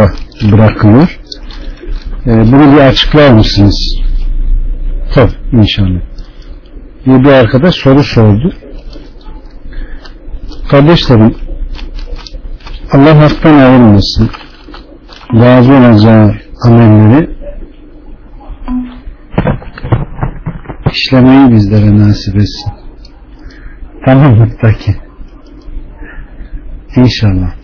yola bırakılıyor. Ee, bunu bir açıklar mısınız? Tabii inşallah. Bir, bir arkadaş soru sordu. Kardeşlerim Allah haktan ayırmasın. Razı olacağı amelleri işlemeyi bizlere nasip etsin. Tamam mutlaki. İnşallah.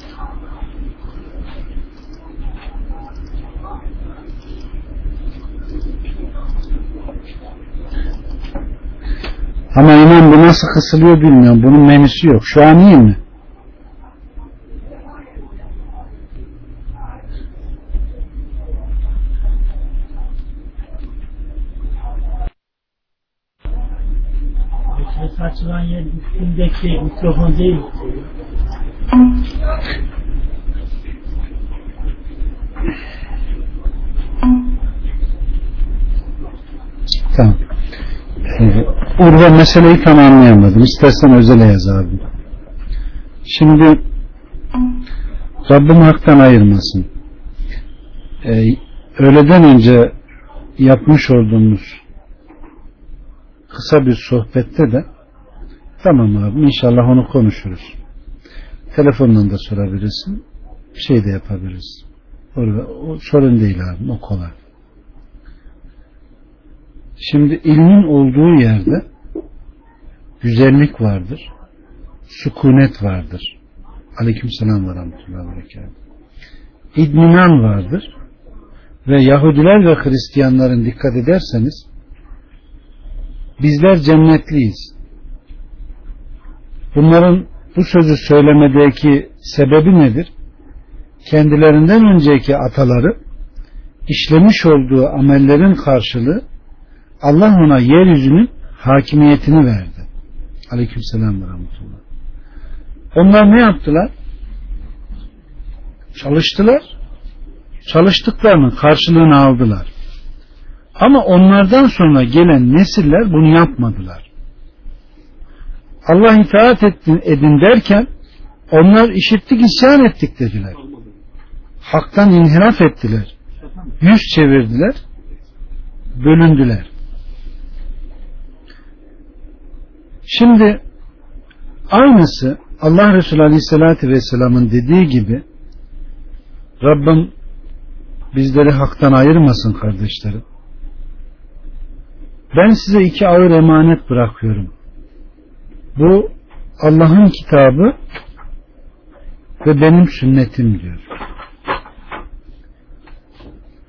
Ama inan bu nasıl kısılıyor bilmiyorum. Bunun menüsü yok. Şu an iyi mi? Ses açılan yer üstündeki mikrofon değil mi? Tamam. Ee, Urve meseleyi tam anlayamadım. İstersen özele yaz abi. Şimdi Rabbim haktan ayırmasın. Ee, öğleden önce yapmış olduğumuz kısa bir sohbette de tamam abi inşallah onu konuşuruz. Telefonla da sorabilirsin. Bir şey de yapabiliriz. O, o sorun değil abi. O kolay. Şimdi ilmin olduğu yerde güzellik vardır. Sükunet vardır. Aleyküm selam ve rahmetullahi ve. İdminan vardır. Ve Yahudiler ve Hristiyanların dikkat ederseniz bizler cennetliyiz. Bunların bu sözü söylemedeki sebebi nedir? Kendilerinden önceki ataları işlemiş olduğu amellerin karşılığı Allah ona yeryüzünün hakimiyetini verdi. Aleyküm selam ve rahmetullah. Onlar ne yaptılar? Çalıştılar. Çalıştıklarının karşılığını aldılar. Ama onlardan sonra gelen nesiller bunu yapmadılar. Allah itaat ettin, edin derken onlar işittik isyan ettik dediler. Haktan inhiraf ettiler. Yüz çevirdiler. Bölündüler. Şimdi aynısı Allah Resulü Aleyhisselatü Vesselam'ın dediği gibi Rabbim bizleri haktan ayırmasın kardeşlerim. Ben size iki ağır emanet bırakıyorum. Bu Allah'ın kitabı ve benim sünnetim diyor.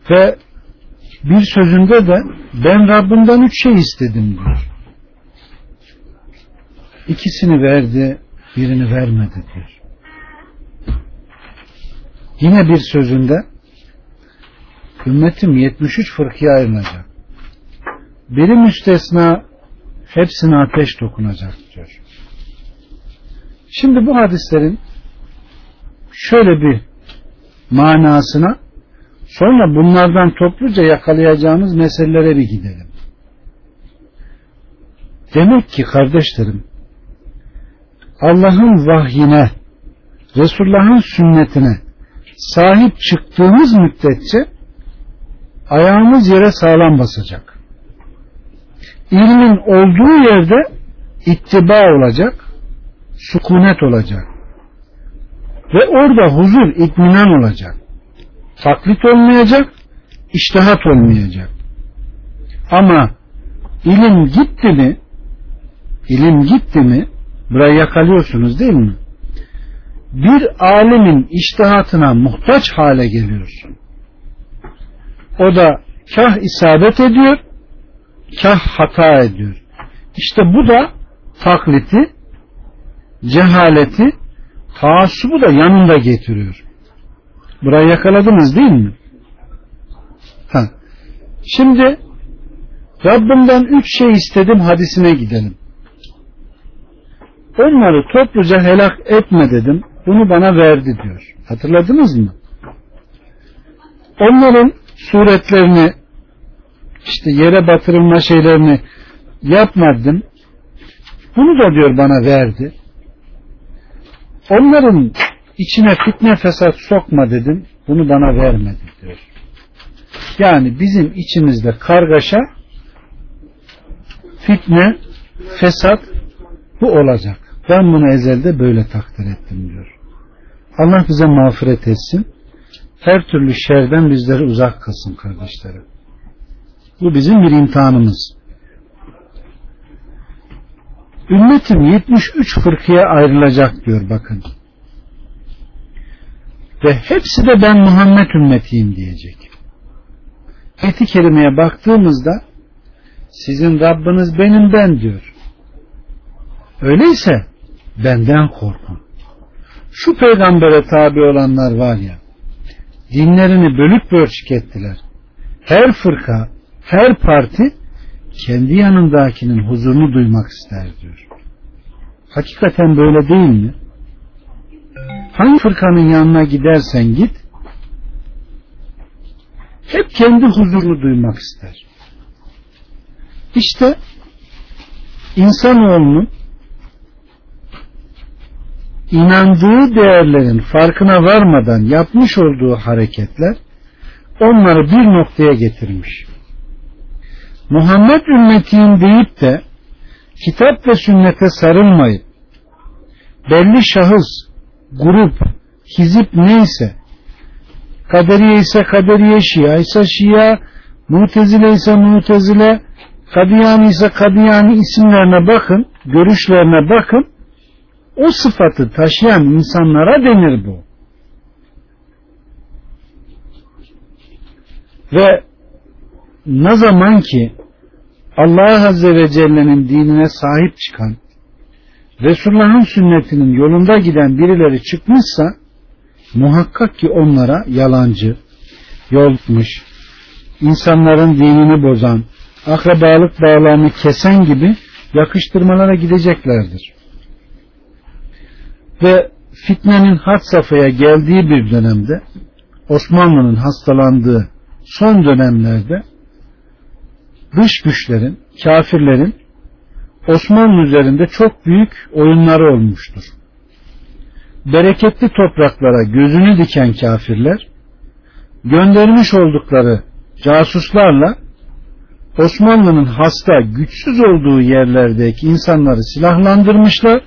Ve bir sözünde de ben Rabbimden üç şey istedim diyor. İkisini verdi, birini vermedi diyor. Yine bir sözünde ümmetim 73 fırkıya ayrılacak. Biri müstesna hepsine ateş dokunacak diyor. Şimdi bu hadislerin şöyle bir manasına sonra bunlardan topluca yakalayacağımız meselelere bir gidelim. Demek ki kardeşlerim Allah'ın vahyine Resulullah'ın sünnetine sahip çıktığımız müddetçe ayağımız yere sağlam basacak. İlmin olduğu yerde ittiba olacak, sükunet olacak. Ve orada huzur, itminan olacak. Taklit olmayacak, iştihat olmayacak. Ama ilim gitti mi, ilim gitti mi, burayı yakalıyorsunuz değil mi? Bir alimin iştihatına muhtaç hale geliyorsun. O da kah isabet ediyor, kah hata ediyor. İşte bu da takliti, cehaleti, taassubu da yanında getiriyor. Burayı yakaladınız değil mi? Ha. Şimdi Rabbimden üç şey istedim hadisine gidelim. Onları topluca helak etme dedim. Bunu bana verdi diyor. Hatırladınız mı? Onların suretlerini işte yere batırılma şeylerini yapmadım. Bunu da diyor bana verdi. Onların içine fitne fesat sokma dedim. bunu bana vermedi diyor. Yani bizim içimizde kargaşa, fitne, fesat bu olacak. Ben bunu ezelde böyle takdir ettim diyor. Allah bize mağfiret etsin. Her türlü şerden bizleri uzak kılsın kardeşlerim. Bu bizim bir imtihanımız. Ümmetim 73 fırkıya ayrılacak diyor bakın. Ve hepsi de ben Muhammed ümmetiyim diyecek. Ayet-i kerimeye baktığımızda sizin Rabbiniz benim ben diyor. Öyleyse benden korkun. Şu peygambere tabi olanlar var ya dinlerini bölük bölçük ettiler. Her fırka, her parti kendi yanındakinin huzurunu duymak ister diyor. Hakikaten böyle değil mi? Hangi fırkanın yanına gidersen git hep kendi huzurunu duymak ister. İşte insanoğlunun inandığı değerlerin farkına varmadan yapmış olduğu hareketler onları bir noktaya getirmiş. Muhammed ümmetiyim deyip de kitap ve sünnete sarılmayıp belli şahıs, grup, hizip neyse kaderiye ise kaderiye, şia ise şia, mutezile ise mutezile, kadiyani ise kadiyani isimlerine bakın, görüşlerine bakın o sıfatı taşıyan insanlara denir bu. Ve ne zaman ki Allah Azze ve Celle'nin dinine sahip çıkan Resulullah'ın sünnetinin yolunda giden birileri çıkmışsa muhakkak ki onlara yalancı, yolmuş, insanların dinini bozan, akrabalık bağlarını kesen gibi yakıştırmalara gideceklerdir. Ve fitnenin had safhaya geldiği bir dönemde Osmanlı'nın hastalandığı son dönemlerde dış güçlerin, kafirlerin Osmanlı üzerinde çok büyük oyunları olmuştur. Bereketli topraklara gözünü diken kafirler göndermiş oldukları casuslarla Osmanlı'nın hasta, güçsüz olduğu yerlerdeki insanları silahlandırmışlar.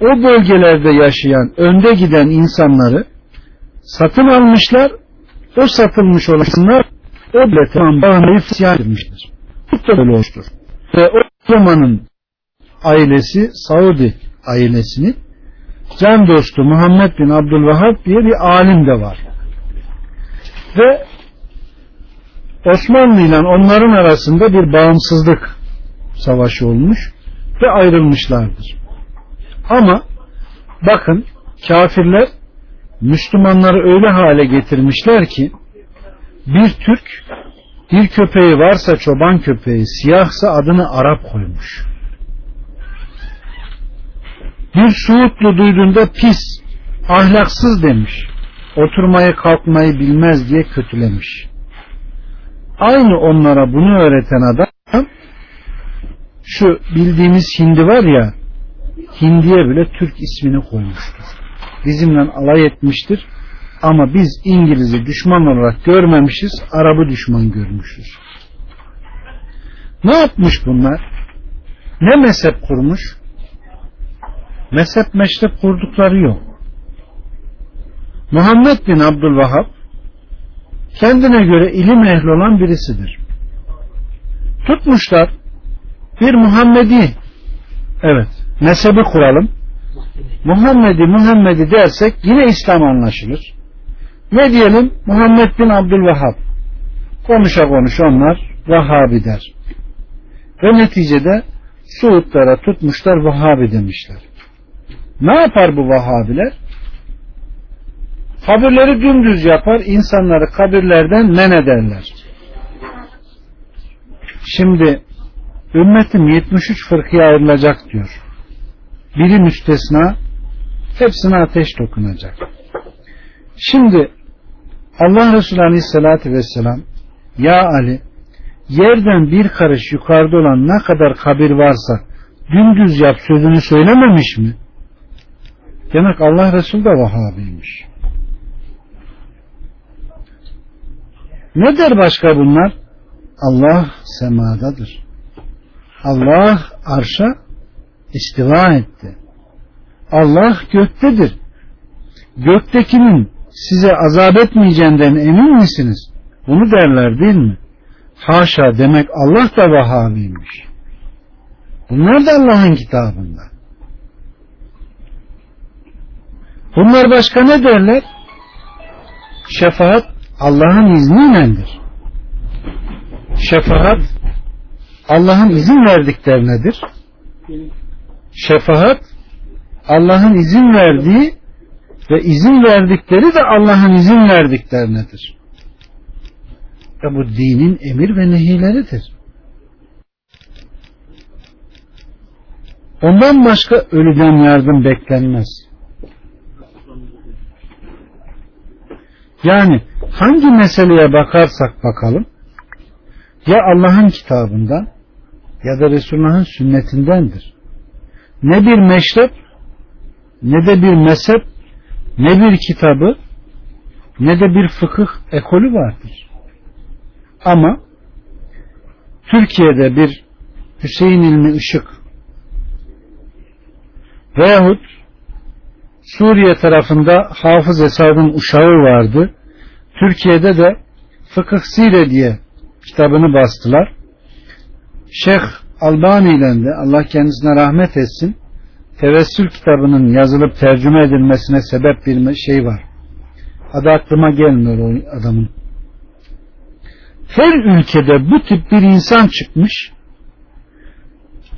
O bölgelerde yaşayan, önde giden insanları satın almışlar. O satılmış olanlar o bilete bağlayıp isyan etmiştir. Bu da böyle olmuştur. Ve o zamanın ailesi Saudi ailesinin can dostu Muhammed bin Abdülvahhab diye bir alim de var. Ve Osmanlı ile onların arasında bir bağımsızlık savaşı olmuş ve ayrılmışlardır. Ama bakın kafirler Müslümanları öyle hale getirmişler ki bir Türk bir köpeği varsa çoban köpeği siyahsa adını Arap koymuş. Bir Suudlu duyduğunda pis, ahlaksız demiş. Oturmayı kalkmayı bilmez diye kötülemiş. Aynı onlara bunu öğreten adam şu bildiğimiz hindi var ya hindiye bile Türk ismini koymuştur. Bizimle alay etmiştir ama biz İngiliz'i düşman olarak görmemişiz, Arap'ı düşman görmüşüz. Ne yapmış bunlar? Ne mezhep kurmuş? Mezhep meşrep kurdukları yok. Muhammed bin Abdülvahhab kendine göre ilim ehli olan birisidir. Tutmuşlar bir Muhammedi evet mezhebi kuralım. Muhammedi Muhammedi dersek yine İslam anlaşılır. Ne diyelim? Muhammed bin Abdülvahhab. Konuşa konuş onlar Vahhabi der. Ve neticede Suudlara tutmuşlar Vahhabi demişler. Ne yapar bu Vahhabiler? Kabirleri dümdüz yapar, insanları kabirlerden men ederler. Şimdi ümmetim 73 fırkıya ayrılacak diyor. Biri müstesna, hepsine ateş dokunacak. Şimdi Allah Resulü Aleyhisselatü Vesselam Ya Ali yerden bir karış yukarıda olan ne kadar kabir varsa dümdüz yap sözünü söylememiş mi? Demek Allah Resulü de Vahhabiymiş. Ne der başka bunlar? Allah semadadır. Allah arşa istiva etti. Allah göktedir. Göktekinin size azap etmeyeceğinden emin misiniz? Bunu derler değil mi? Haşa demek Allah da Vahhabiymiş. Bunlar da Allah'ın kitabında. Bunlar başka ne derler? Şefaat Allah'ın izniyledir. Şefaat Allah'ın izin verdiklerinedir. Şefaat Allah'ın izin verdiği ve izin verdikleri de Allah'ın izin verdiklerinedir. Ve bu dinin emir ve nehileridir. Ondan başka ölüden yardım beklenmez. Yani hangi meseleye bakarsak bakalım ya Allah'ın kitabından ya da Resulullah'ın sünnetindendir. Ne bir meşrep ne de bir mezhep ne bir kitabı ne de bir fıkıh ekolü vardır. Ama Türkiye'de bir Hüseyin İlmi Işık veyahut Suriye tarafında Hafız Esad'ın uşağı vardı. Türkiye'de de Fıkıh Sire diye kitabını bastılar. Şeyh Albani ile de Allah kendisine rahmet etsin tevessül kitabının yazılıp tercüme edilmesine sebep bir şey var. Adı aklıma gelmiyor o adamın. Her ülkede bu tip bir insan çıkmış.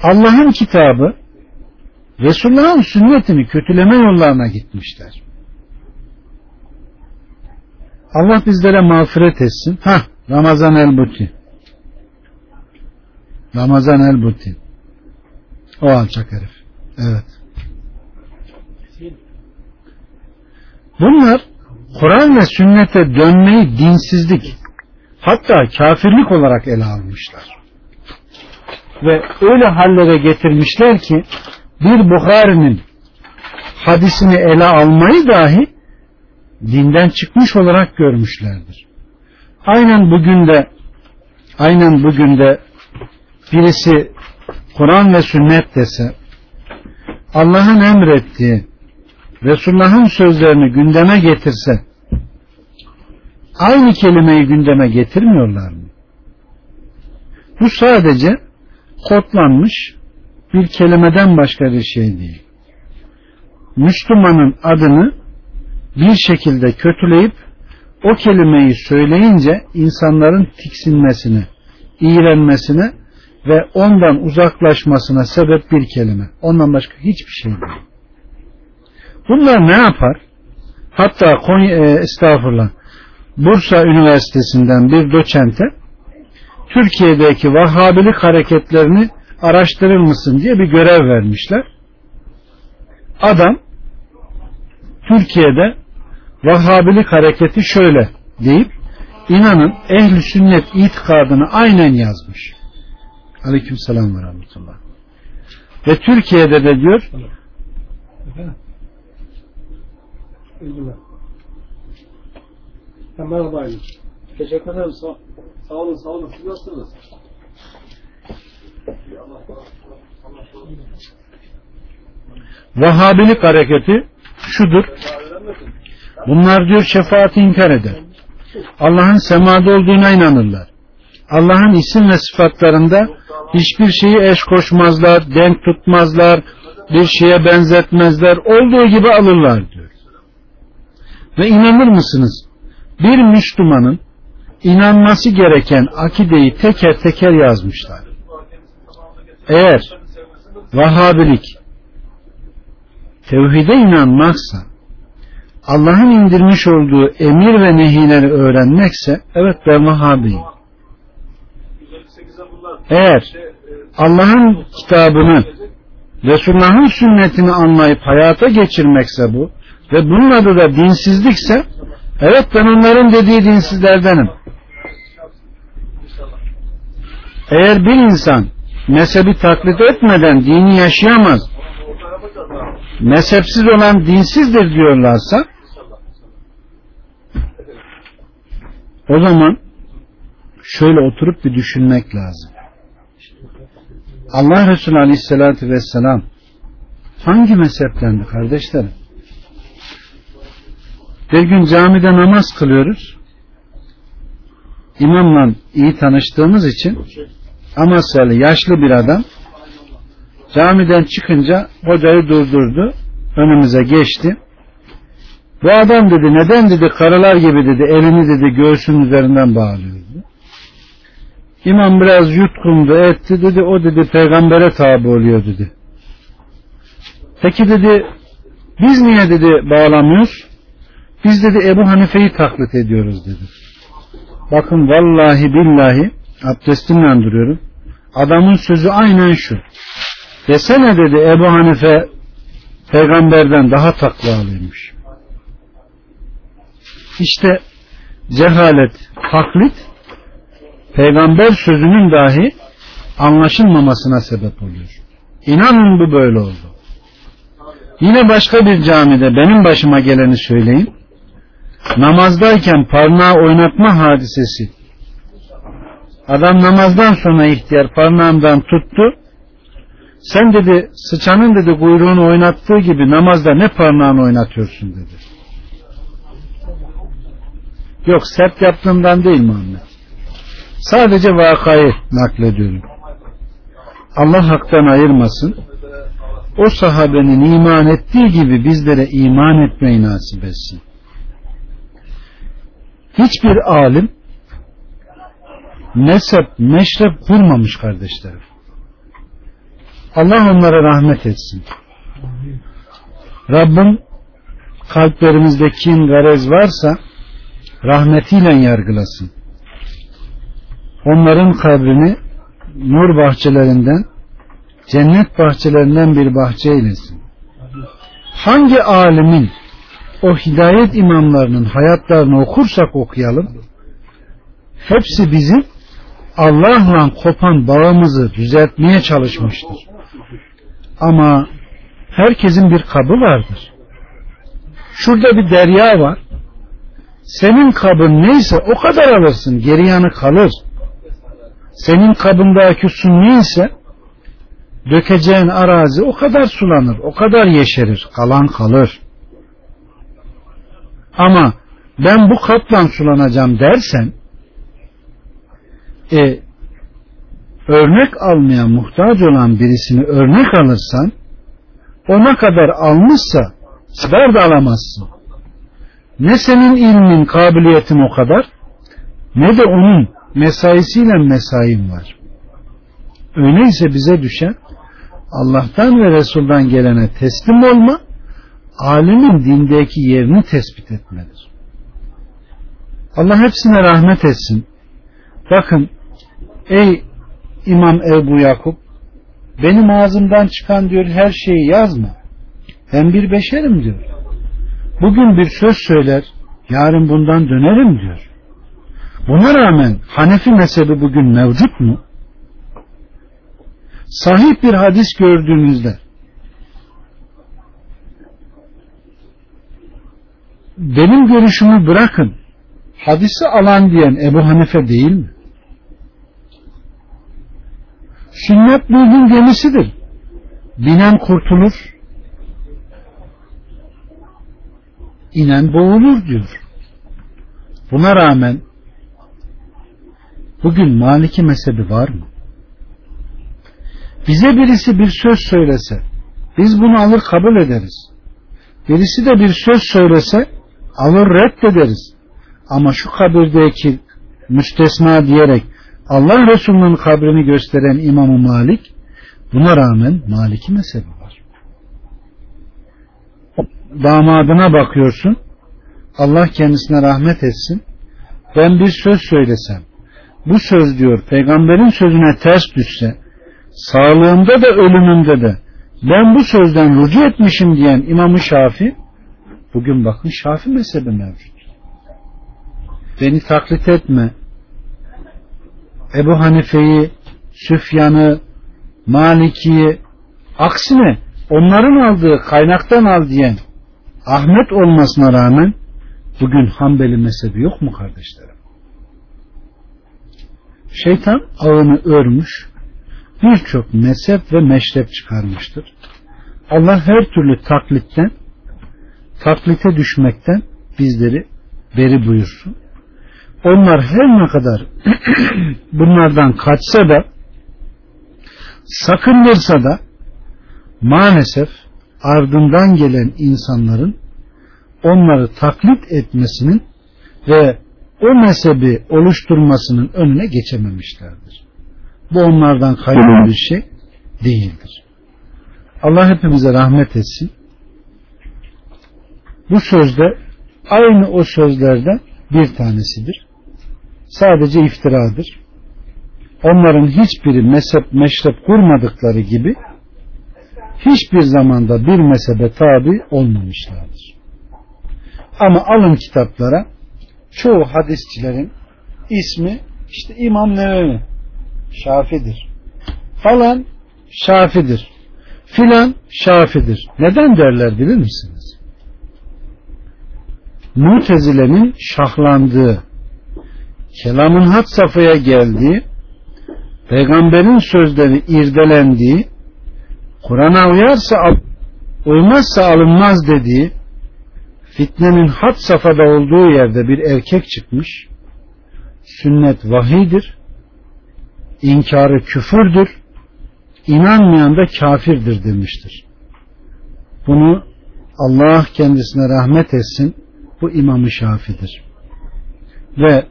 Allah'ın kitabı Resulullah'ın sünnetini kötüleme yollarına gitmişler. Allah bizlere mağfiret etsin. Ha, Ramazan el-Buti. Ramazan el-Buti. O alçak herif. Evet. Bunlar Kur'an ve sünnete dönmeyi dinsizlik hatta kafirlik olarak ele almışlar. Ve öyle hallere getirmişler ki bir Bukhari'nin hadisini ele almayı dahi dinden çıkmış olarak görmüşlerdir. Aynen bugün de aynen bugün de birisi Kur'an ve sünnet dese Allah'ın emrettiği Resulullah'ın sözlerini gündeme getirse aynı kelimeyi gündeme getirmiyorlar mı? Bu sadece kodlanmış bir kelimeden başka bir şey değil. Müslümanın adını bir şekilde kötüleyip o kelimeyi söyleyince insanların tiksinmesine, iğrenmesine ve ondan uzaklaşmasına sebep bir kelime. Ondan başka hiçbir şey değil. Bunlar ne yapar? Hatta Konya, e, estağfurullah Bursa Üniversitesi'nden bir doçente Türkiye'deki Vahhabilik hareketlerini araştırır mısın diye bir görev vermişler. Adam Türkiye'de Vahhabilik hareketi şöyle deyip inanın ehli sünnet itikadını aynen yazmış. Aleyküm selam ve rahmetullah. Ve Türkiye'de de diyor Merhaba Ali. Teşekkür ederim. Sağ, sağ olun, sağ olun. Siz nasılsınız? Vahhabilik hareketi şudur. Bunlar diyor şefaati inkar eder. Allah'ın semada olduğuna inanırlar. Allah'ın isim ve sıfatlarında hiçbir şeyi eş koşmazlar, denk tutmazlar, bir şeye benzetmezler, olduğu gibi alırlar diyor. Ve inanır mısınız? Bir Müslümanın inanması gereken akideyi teker teker yazmışlar. Eğer Vahhabilik tevhide inanmaksa Allah'ın indirmiş olduğu emir ve nehileri öğrenmekse evet ben Vahhabiyim. Eğer Allah'ın kitabını Resulullah'ın sünnetini anlayıp hayata geçirmekse bu ve bunun adı da dinsizlikse evet ben onların dediği dinsizlerdenim. Eğer bir insan mezhebi taklit etmeden dini yaşayamaz mezhepsiz olan dinsizdir diyorlarsa o zaman şöyle oturup bir düşünmek lazım. Allah Resulü Aleyhisselatü Vesselam hangi mezheplendi kardeşlerim? Bir gün camide namaz kılıyoruz. İmamla iyi tanıştığımız için Amasyalı yaşlı bir adam camiden çıkınca hocayı durdurdu. Önümüze geçti. Bu adam dedi neden dedi karılar gibi dedi elini dedi göğsünün üzerinden bağlıyordu. İmam biraz yutkundu etti dedi o dedi peygambere tabi oluyor dedi. Peki dedi biz niye dedi bağlamıyoruz? Biz dedi Ebu Hanife'yi taklit ediyoruz dedi. Bakın vallahi billahi abdestimle duruyorum. Adamın sözü aynen şu. Desene dedi Ebu Hanife peygamberden daha takvalıymış. İşte cehalet, taklit peygamber sözünün dahi anlaşılmamasına sebep oluyor. İnanın bu böyle oldu. Yine başka bir camide benim başıma geleni söyleyeyim. Namazdayken parmağı oynatma hadisesi. Adam namazdan sonra ihtiyar parmağımdan tuttu. Sen dedi sıçanın dedi kuyruğunu oynattığı gibi namazda ne parmağını oynatıyorsun dedi. Yok sert yaptığımdan değil Muhammed. Sadece vakayı naklediyorum. Allah haktan ayırmasın. O sahabenin iman ettiği gibi bizlere iman etmeyi nasip etsin. Hiçbir alim mezhep, meşrep kurmamış kardeşlerim. Allah onlara rahmet etsin. Rabbim kalplerimizde kin, garez varsa rahmetiyle yargılasın. Onların kabrini nur bahçelerinden cennet bahçelerinden bir bahçe eylesin. Hangi alimin o hidayet imamlarının hayatlarını okursak okuyalım hepsi bizim Allah'la kopan bağımızı düzeltmeye çalışmıştır. Ama herkesin bir kabı vardır. Şurada bir derya var. Senin kabın neyse o kadar alırsın. Geri yanı kalır. Senin kabındaki su neyse dökeceğin arazi o kadar sulanır. O kadar yeşerir. Kalan kalır. Ama ben bu kaplan sulanacağım dersen e, örnek almaya muhtaç olan birisini örnek alırsan ona kadar almışsa siber de alamazsın. Ne senin ilmin, kabiliyetin o kadar ne de onun mesaisiyle mesain var. Öyleyse bize düşen Allah'tan ve Resul'dan gelene teslim olma, alimin dindeki yerini tespit etmedir. Allah hepsine rahmet etsin. Bakın ey İmam Ebu Yakup benim ağzımdan çıkan diyor her şeyi yazma. Ben bir beşerim diyor. Bugün bir söz söyler, yarın bundan dönerim diyor. Buna rağmen Hanefi mezhebi bugün mevcut mu? Sahih bir hadis gördüğünüzde benim görüşümü bırakın hadisi alan diyen Ebu Hanife değil mi? Sünnet bulgun gemisidir. Binen kurtulur. inen boğulur diyor. Buna rağmen bugün Maliki mezhebi var mı? Bize birisi bir söz söylese biz bunu alır kabul ederiz. Birisi de bir söz söylese alır reddederiz. Ama şu kabirdeki müstesna diyerek Allah Resulü'nün kabrini gösteren İmam-ı Malik buna rağmen Maliki mezhebi var. Damadına bakıyorsun Allah kendisine rahmet etsin ben bir söz söylesem bu söz diyor peygamberin sözüne ters düşse sağlığımda da ölümümde de ben bu sözden rücu etmişim diyen İmam-ı Şafi bugün bakın Şafi mezhebi mevcut. Beni taklit etme. Ebu Hanife'yi, Süfyan'ı, Maliki'yi aksine onların aldığı kaynaktan al diyen Ahmet olmasına rağmen bugün Hanbeli mezhebi yok mu kardeşlerim? Şeytan ağını örmüş, birçok mezhep ve meşrep çıkarmıştır. Allah her türlü taklitten, taklite düşmekten bizleri beri buyursun. Onlar her ne kadar bunlardan kaçsa da sakındırsa da maalesef ardından gelen insanların onları taklit etmesinin ve o mezhebi oluşturmasının önüne geçememişlerdir. Bu onlardan kaynaklı bir şey değildir. Allah hepimize rahmet etsin. Bu sözde aynı o sözlerden bir tanesidir. Sadece iftiradır. Onların hiçbiri mezhep meşrep kurmadıkları gibi hiçbir zamanda bir mezhebe tabi olmamışlardır. Ama alın kitaplara çoğu hadisçilerin ismi işte İmam Nevevi Şafidir. Falan Şafidir. Filan Şafidir. Neden derler bilir misiniz? Mutezile'nin şahlandığı, kelamın hat safhaya geldiği, peygamberin sözleri irdelendiği, Kur'an'a uyarsa uymazsa alınmaz dediği, fitnenin hat safhada olduğu yerde bir erkek çıkmış, sünnet vahidir, inkarı küfürdür, inanmayan da kafirdir demiştir. Bunu Allah kendisine rahmet etsin bu İmam-ı Şafi'dir. Ve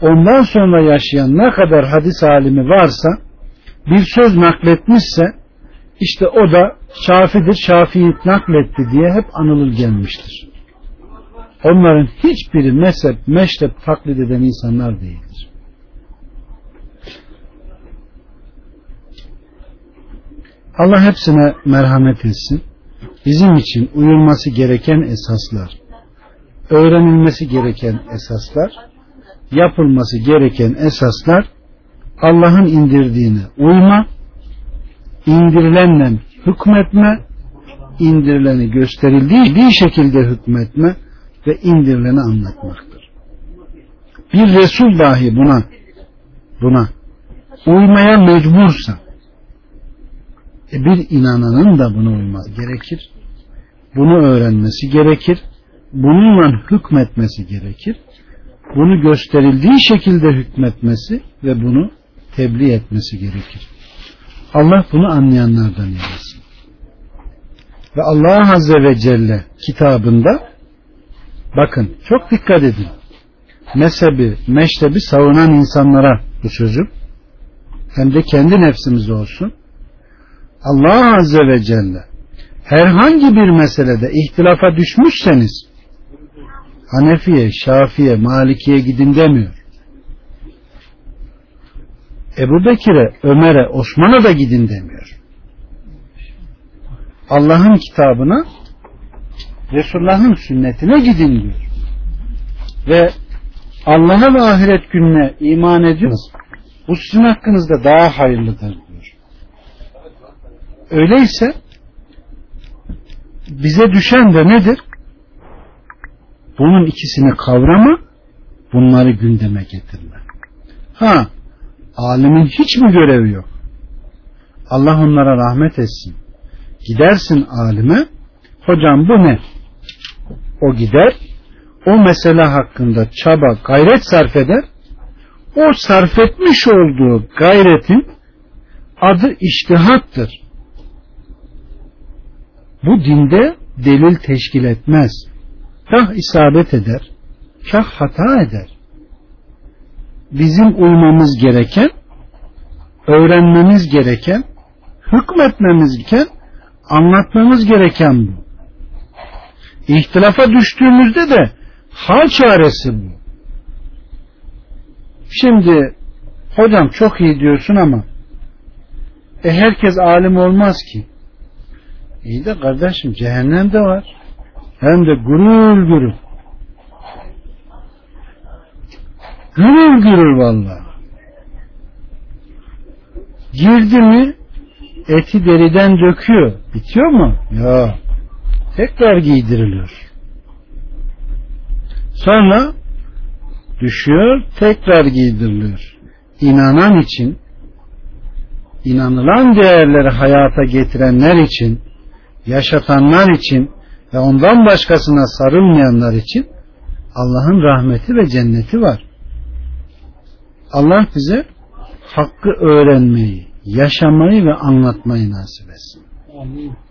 ondan sonra yaşayan ne kadar hadis alimi varsa bir söz nakletmişse işte o da Şafi'dir, Şafi'yi nakletti diye hep anılır gelmiştir. Onların hiçbiri mezhep, meşrep taklit eden insanlar değildir. Allah hepsine merhamet etsin. Bizim için uyulması gereken esaslar, öğrenilmesi gereken esaslar, yapılması gereken esaslar Allah'ın indirdiğine uyma, indirilenle hükmetme, indirileni gösterildiği bir şekilde hükmetme ve indirileni anlatmaktır. Bir Resul dahi buna buna uymaya mecbursa e bir inananın da buna uyması gerekir. Bunu öğrenmesi gerekir. Bununla hükmetmesi gerekir. Bunu gösterildiği şekilde hükmetmesi ve bunu tebliğ etmesi gerekir. Allah bunu anlayanlardan eylesin. Ve Allah Azze ve Celle kitabında bakın çok dikkat edin. Mezhebi, meşrebi savunan insanlara bu sözüm hem de kendi nefsimiz olsun Allah Azze ve Celle herhangi bir meselede ihtilafa düşmüşseniz Hanefiye, Şafiye, Malikiye gidin demiyor. Ebu Bekir'e, Ömer'e, Osman'a da gidin demiyor. Allah'ın kitabına Resulullah'ın sünnetine gidin diyor. Ve Allah'a ve ahiret gününe iman ediyoruz. Bu sizin hakkınızda daha hayırlıdır diyor. Öyleyse bize düşen de nedir? Bunun ikisini kavrama, bunları gündeme getirme. Ha, alimin hiç mi görevi yok? Allah onlara rahmet etsin. Gidersin alime, hocam bu ne? O gider, o mesele hakkında çaba, gayret sarf eder. O sarf etmiş olduğu gayretin adı iştihattır. Bu dinde delil teşkil etmez. Kah isabet eder, kah hata eder. Bizim uymamız gereken, öğrenmemiz gereken, hükmetmemiz gereken, anlatmamız gereken bu. İhtilafa düştüğümüzde de hal çaresi bu. Şimdi hocam çok iyi diyorsun ama e herkes alim olmaz ki. İyi de kardeşim cehennem de var. Hem de gürül gürül. Gürül gürül valla. Girdi mi eti deriden döküyor. Bitiyor mu? Ya. Tekrar giydiriliyor. Sonra düşüyor, tekrar giydiriliyor. inanan için inanılan değerleri hayata getirenler için yaşatanlar için ve ondan başkasına sarılmayanlar için Allah'ın rahmeti ve cenneti var. Allah bize hakkı öğrenmeyi, yaşamayı ve anlatmayı nasip etsin. Amin.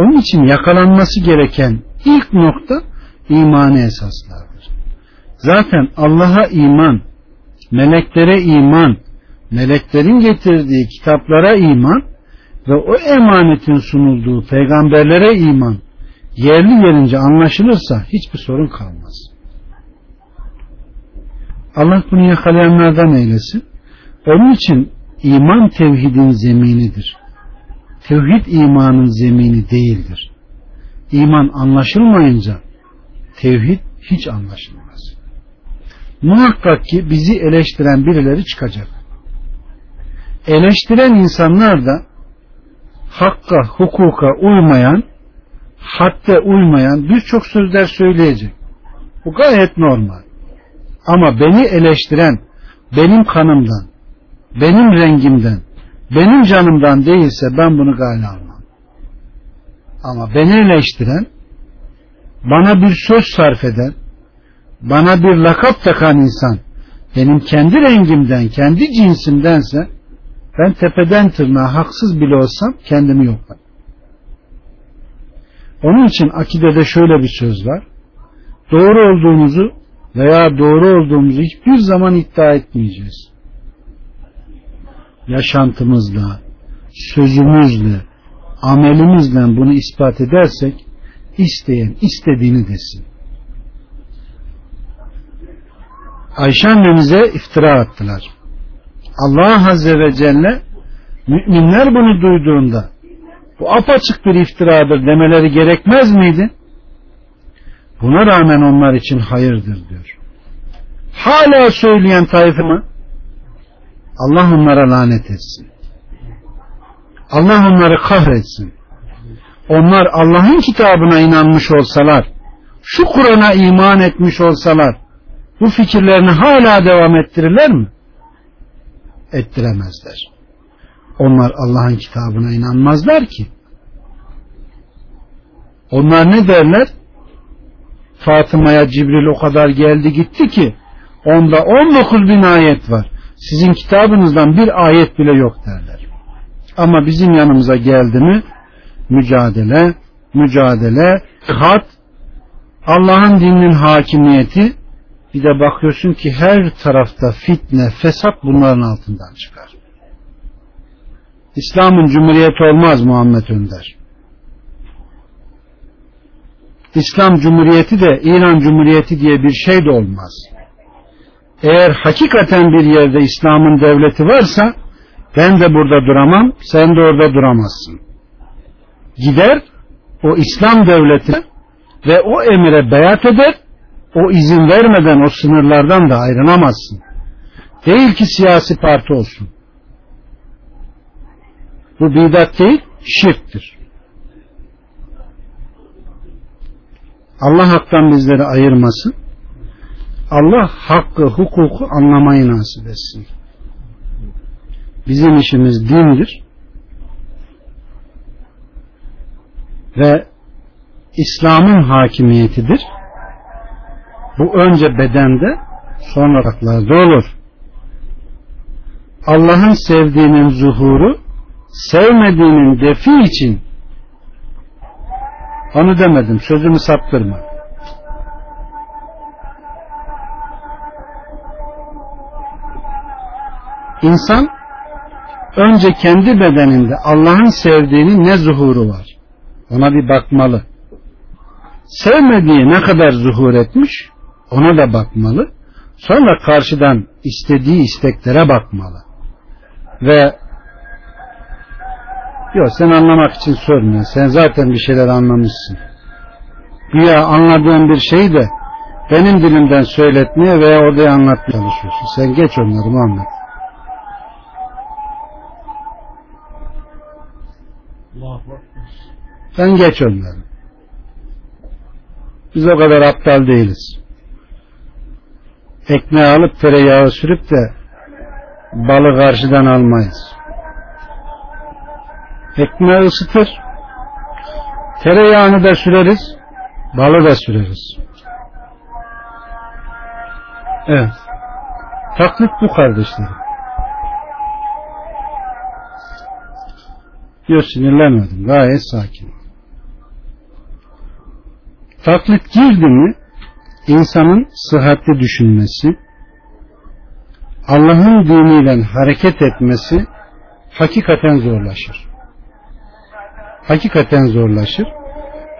Onun için yakalanması gereken ilk nokta imani esaslardır. Zaten Allah'a iman, meleklere iman, meleklerin getirdiği kitaplara iman ve o emanetin sunulduğu peygamberlere iman yerli yerince anlaşılırsa hiçbir sorun kalmaz. Allah bunu yakalayanlardan eylesin. Onun için iman tevhidin zeminidir. Tevhid imanın zemini değildir. İman anlaşılmayınca tevhid hiç anlaşılmaz. Muhakkak ki bizi eleştiren birileri çıkacak. Eleştiren insanlar da hakka, hukuka uymayan, hadde uymayan birçok sözler söyleyecek. Bu gayet normal. Ama beni eleştiren benim kanımdan, benim rengimden, benim canımdan değilse ben bunu gale almam. Ama beni eleştiren, bana bir söz sarf eden, bana bir lakap takan insan, benim kendi rengimden, kendi cinsimdense, ben tepeden tırnağa haksız bile olsam kendimi yoklarım. Onun için akidede şöyle bir söz var. Doğru olduğumuzu veya doğru olduğumuzu hiçbir zaman iddia etmeyeceğiz. Yaşantımızla, sözümüzle, amelimizle bunu ispat edersek isteyen istediğini desin. Ayşe annemize iftira attılar. Allah Azze ve Celle müminler bunu duyduğunda bu apaçık bir iftiradır demeleri gerekmez miydi? Buna rağmen onlar için hayırdır diyor. Hala söyleyen tayfı mı? Allah onlara lanet etsin. Allah onları kahretsin. Onlar Allah'ın kitabına inanmış olsalar, şu Kur'an'a iman etmiş olsalar, bu fikirlerini hala devam ettirirler mi? Ettiremezler. Onlar Allah'ın kitabına inanmazlar ki. Onlar ne derler? Fatıma'ya Cibril o kadar geldi gitti ki onda 19 bin ayet var. Sizin kitabınızdan bir ayet bile yok derler. Ama bizim yanımıza geldi mi mücadele, mücadele, hat, Allah'ın dininin hakimiyeti bir de bakıyorsun ki her tarafta fitne, fesat bunların altından çıkar. İslam'ın cumhuriyeti olmaz Muhammed Önder. İslam Cumhuriyeti de İran Cumhuriyeti diye bir şey de olmaz. Eğer hakikaten bir yerde İslam'ın devleti varsa ben de burada duramam, sen de orada duramazsın. Gider o İslam devleti ve o emire beyat eder, o izin vermeden o sınırlardan da ayrılamazsın. Değil ki siyasi parti olsun. Bu bidat değil, şirktir. Allah haktan bizleri ayırmasın. Allah hakkı, hukuku anlamayı nasip etsin. Bizim işimiz dindir. Ve İslam'ın hakimiyetidir. Bu önce bedende sonra aklarda olur. Allah'ın sevdiğinin zuhuru sevmediğinin defi için onu demedim sözümü saptırma. İnsan önce kendi bedeninde Allah'ın sevdiğinin ne zuhuru var? Ona bir bakmalı. Sevmediği ne kadar zuhur etmiş ona da bakmalı. Sonra karşıdan istediği isteklere bakmalı. Ve yok sen anlamak için sormuyor. Sen zaten bir şeyler anlamışsın. Güya anladığın bir şeyi de benim dilimden söyletmeye veya odaya anlatmaya çalışıyorsun. Sen geç onları Muhammed. Sen geç onları. Biz o kadar aptal değiliz. Ekmeği alıp tereyağı sürüp de balı karşıdan almayız. Ekmeği ısıtır, tereyağını da süreriz, balı da süreriz. Evet. Taklit bu kardeşlerim. Yok sinirlenmedim. Gayet sakin. Taklit girdi mi insanın sıhhatli düşünmesi, Allah'ın diniyle hareket etmesi hakikaten zorlaşır. Hakikaten zorlaşır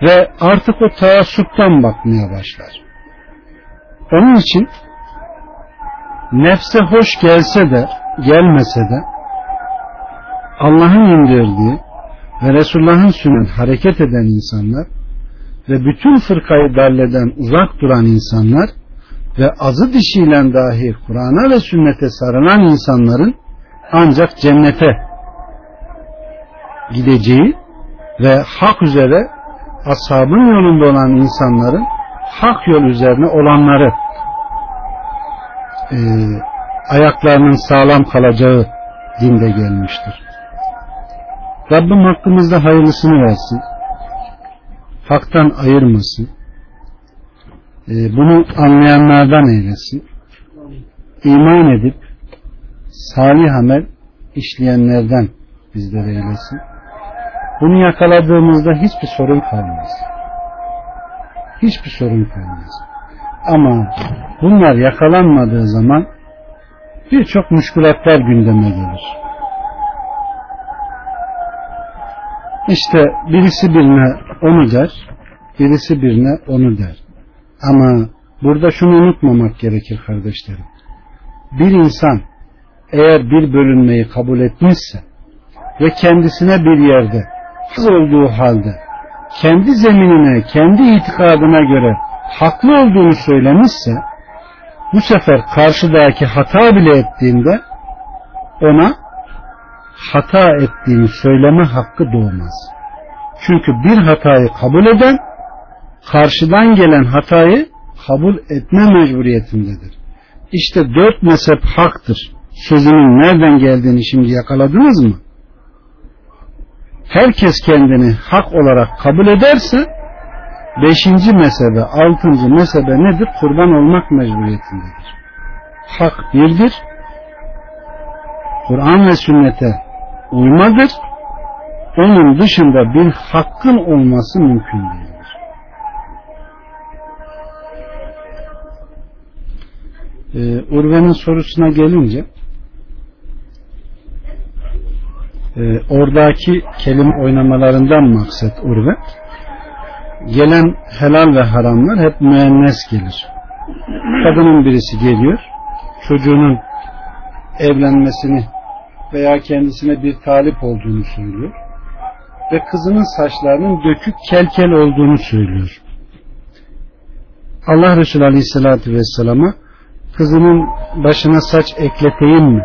ve artık o taassuptan bakmaya başlar. Onun için nefse hoş gelse de gelmese de Allah'ın indirdiği ve Resulullah'ın sünnet hareket eden insanlar ve bütün fırkayı dalleden uzak duran insanlar ve azı dişiyle dahi Kur'an'a ve sünnete sarılan insanların ancak cennete gideceği ve hak üzere ashabın yolunda olan insanların hak yol üzerine olanları e, ayaklarının sağlam kalacağı dinde gelmiştir. Rabbim hakkımızda hayırlısını versin. Haktan ayırmasın. E, bunu anlayanlardan eylesin. İman edip salih amel işleyenlerden bizlere eylesin. Bunu yakaladığımızda hiçbir sorun kalmaz. Hiçbir sorun kalmaz. Ama bunlar yakalanmadığı zaman birçok müşkülatlar gündeme gelir. İşte birisi birine onu der, birisi birine onu der. Ama burada şunu unutmamak gerekir kardeşlerim. Bir insan eğer bir bölünmeyi kabul etmişse ve kendisine bir yerde haz olduğu halde kendi zeminine, kendi itikadına göre haklı olduğunu söylemişse bu sefer karşıdaki hata bile ettiğinde ona hata ettiğini söyleme hakkı doğmaz. Çünkü bir hatayı kabul eden karşıdan gelen hatayı kabul etme mecburiyetindedir. İşte dört mezhep haktır. Sözünün nereden geldiğini şimdi yakaladınız mı? Herkes kendini hak olarak kabul ederse beşinci mezhebe, altıncı mezhebe nedir? Kurban olmak mecburiyetindedir. Hak birdir. Kur'an ve sünnete uymadır. Onun dışında bir hakkın olması mümkün değildir. Ee, Urve'nin sorusuna gelince e, oradaki kelime oynamalarından maksat Urve gelen helal ve haramlar hep müennes gelir. Kadının birisi geliyor çocuğunun evlenmesini veya kendisine bir talip olduğunu söylüyor ve kızının saçlarının dökük kelkel olduğunu söylüyor. Allah Resulü Aleyhisselatü Vesselam'a kızının başına saç ekleteyim mi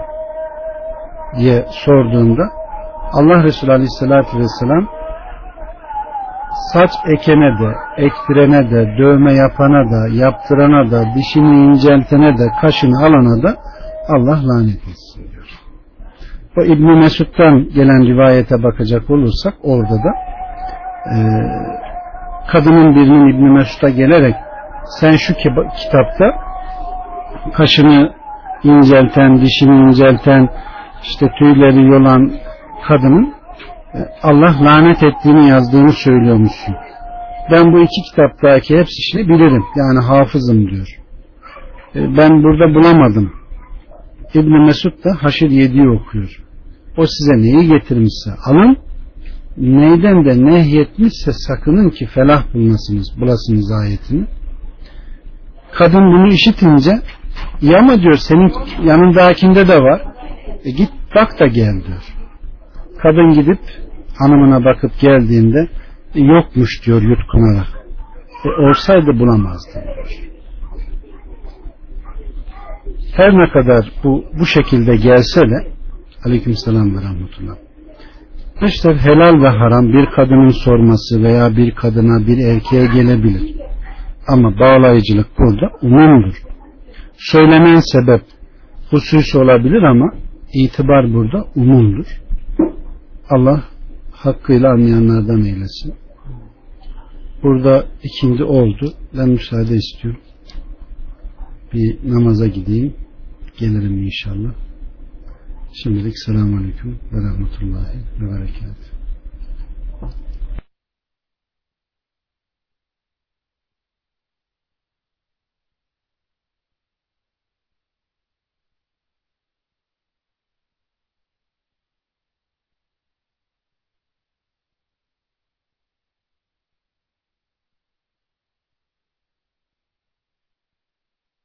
diye sorduğunda Allah Resulü Aleyhisselatü Vesselam saç ekene de, ektirene de, dövme yapana da, yaptırana da, dişini inceltene de, kaşını alana da Allah lanet etsin diyor. O İbn Mesud'dan gelen rivayete bakacak olursak orada da e, kadının birinin İbn Mesud'a gelerek sen şu kitapta kaşını incelten, dişini incelten, işte tüyleri yolan kadının e, Allah lanet ettiğini yazdığını söylüyormuşsun. Ben bu iki kitaptaki hepsini bilirim. Yani hafızım diyor. E, ben burada bulamadım. İbn Mesud da Haşir 7'yi okuyor. O size neyi getirmişse alın. Neyden de nehyetmişse sakının ki felah bulmasınız, bulasınız ayetini. Kadın bunu işitince ya ama diyor senin yanındakinde de var. E git bak da gel diyor. Kadın gidip hanımına bakıp geldiğinde e, yokmuş diyor yutkunarak. E, olsaydı bulamazdı diyor. Her ne kadar bu bu şekilde gelse de aleykümselam ve rahmetullah. İşte helal ve haram bir kadının sorması veya bir kadına bir erkeğe gelebilir. Ama bağlayıcılık burada umumdur. Söylenen sebep husus olabilir ama itibar burada umumdur. Allah hakkıyla anlayanlardan eylesin. Burada ikindi oldu. Ben müsaade istiyorum. Bir namaza gideyim. Gelirim inşallah. Şimdilik selamun aleyküm ve rahmetullahi ve berekatuhu.